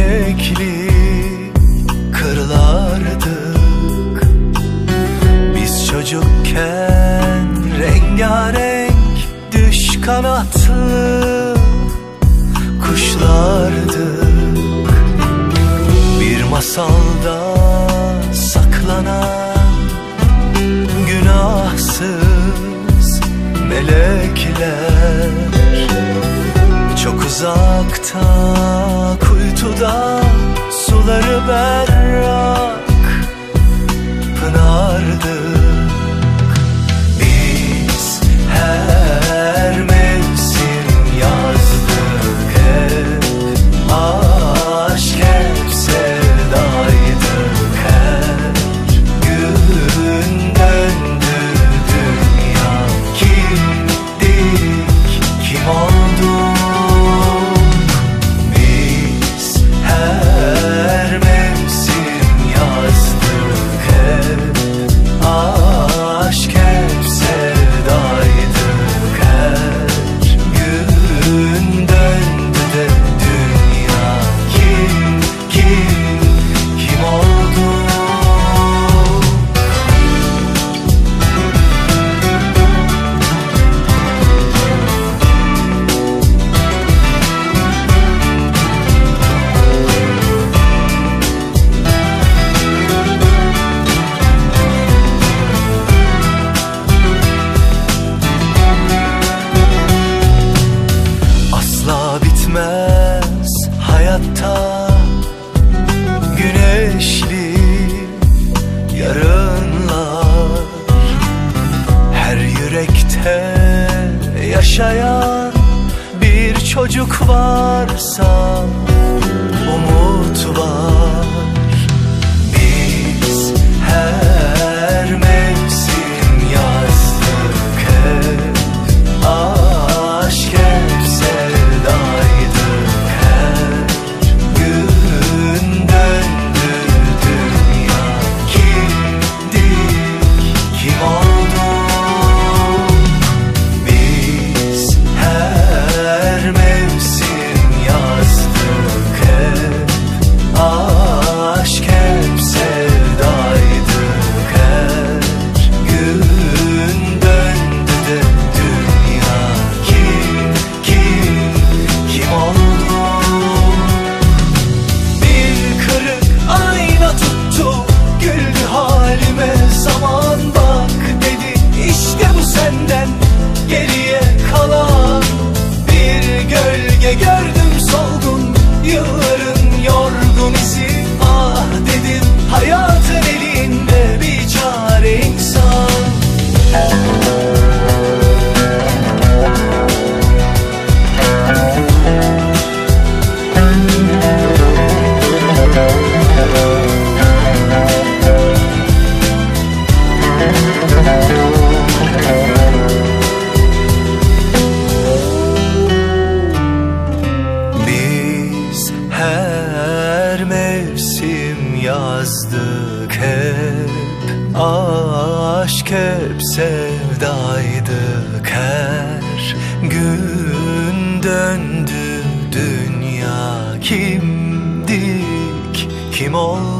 çiçekli kırlardık. Biz çocukken rengarenk düş kanatlı kuşlardık. Bir masalda saklanan günahsız melekler. Çok uzaktan kuytuda suları berrak Pınardı olmayan bir çocuk varsa umut var. Aşk hep sevdaydı her gün döndü dünya kimdik kim oldu